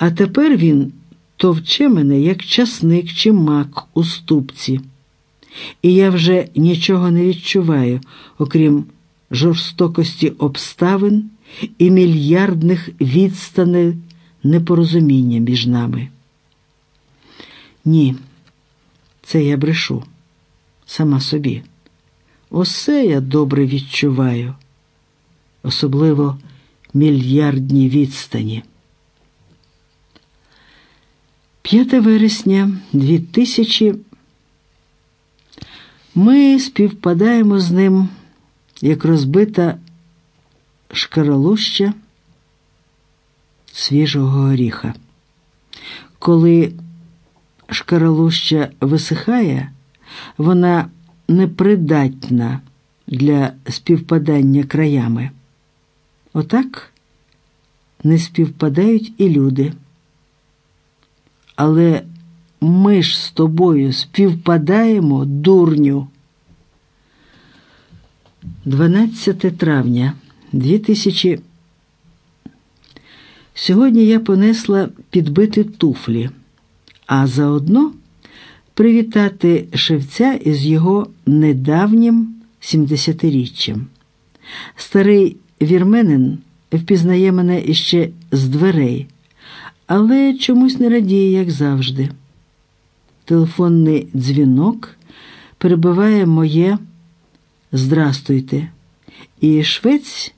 А тепер він товче мене, як часник чи мак у ступці. І я вже нічого не відчуваю, окрім жорстокості обставин і мільярдних відстаней непорозуміння між нами. Ні, це я брешу сама собі. Усе я добре відчуваю, особливо мільярдні відстані. 5 вересня 2000 Ми співпадаємо з ним, як розбита шкаралуща свіжого горіха. Коли шкаралуща висихає, вона непридатна для співпадання краями. Отак не співпадають і люди. Але ми ж з тобою співпадаємо, дурню. 12 травня 2000 Сьогодні я понесла підбити туфлі, а заодно привітати шевця із його недавнім 70-річчям. Старий вірменин впізнає мене іще з дверей, але чомусь не радіє, як завжди. Телефонний дзвінок перебиває моє Здрастуйте, і швець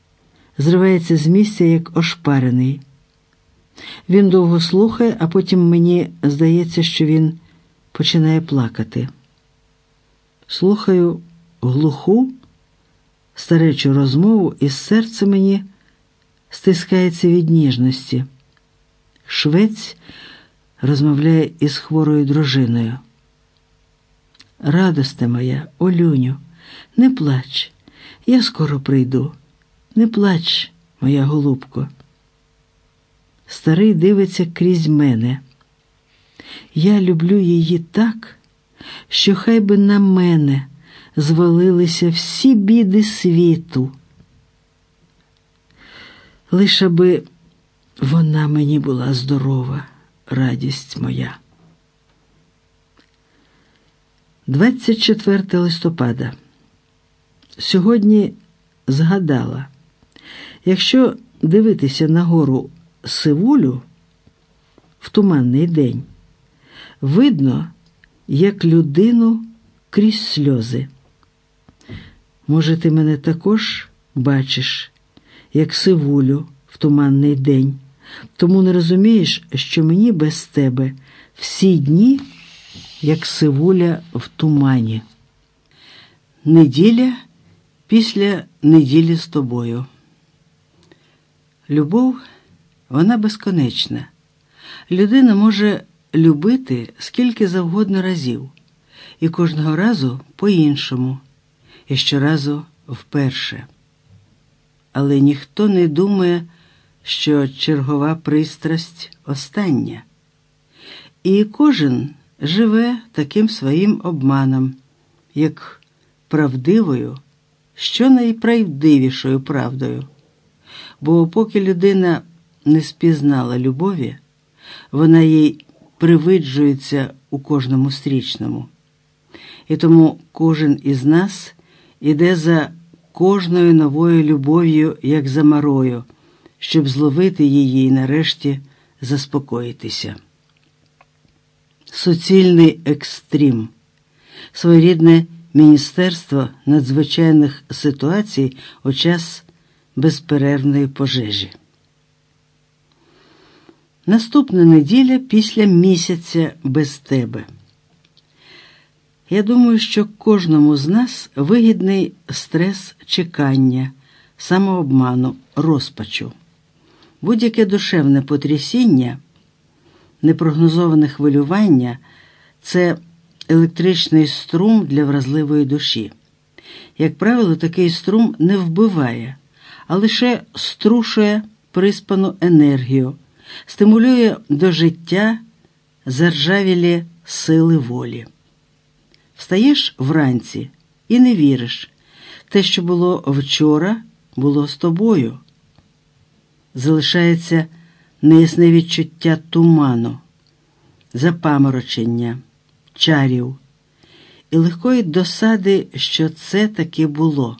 зривається з місця, як ошпарений. Він довго слухає, а потім мені здається, що він починає плакати. Слухаю глуху, старечу розмову, і серце мені стискається від ніжності. Швець розмовляє із хворою дружиною. Радосте моя, Олюню, не плач, я скоро прийду. Не плач, моя голубко. Старий дивиться крізь мене. Я люблю її так, що хай би на мене звалилися всі біди світу. Лише би вона мені була здорова, радість моя. 24 листопада. Сьогодні згадала, якщо дивитися на гору Сивулю в туманний день, видно, як людину крізь сльози. Може, ти мене також бачиш, як сивулю в туманний день, тому не розумієш, що мені без тебе всі дні, як сивуля в тумані. Неділя після неділі з тобою. Любов, вона безконечна. Людина може любити скільки завгодно разів, і кожного разу по-іншому, і щоразу вперше. Але ніхто не думає, що чергова пристрасть остання. І кожен живе таким своїм обманом, як правдивою, що найправдивішою правдою. Бо поки людина не спізнала любові, вона їй привиджується у кожному стрічному. І тому кожен із нас іде за кожною новою любов'ю, як за марою, щоб зловити її і нарешті заспокоїтися. Суцільний екстрім, своєрідне Міністерство надзвичайних ситуацій у час безперервної пожежі. Наступна неділя після місяця без тебе. Я думаю, що кожному з нас вигідний стрес чекання, самообману, розпачу, будь-яке душевне потрясіння, непрогнозоване хвилювання це електричний струм для вразливої душі. Як правило, такий струм не вбиває, а лише струшує приспану енергію, стимулює до життя заржавілі сили волі. Встаєш вранці і не віриш. Те, що було вчора, було з тобою. Залишається неясне відчуття туману, запаморочення, чарів і легкої досади, що це таки було.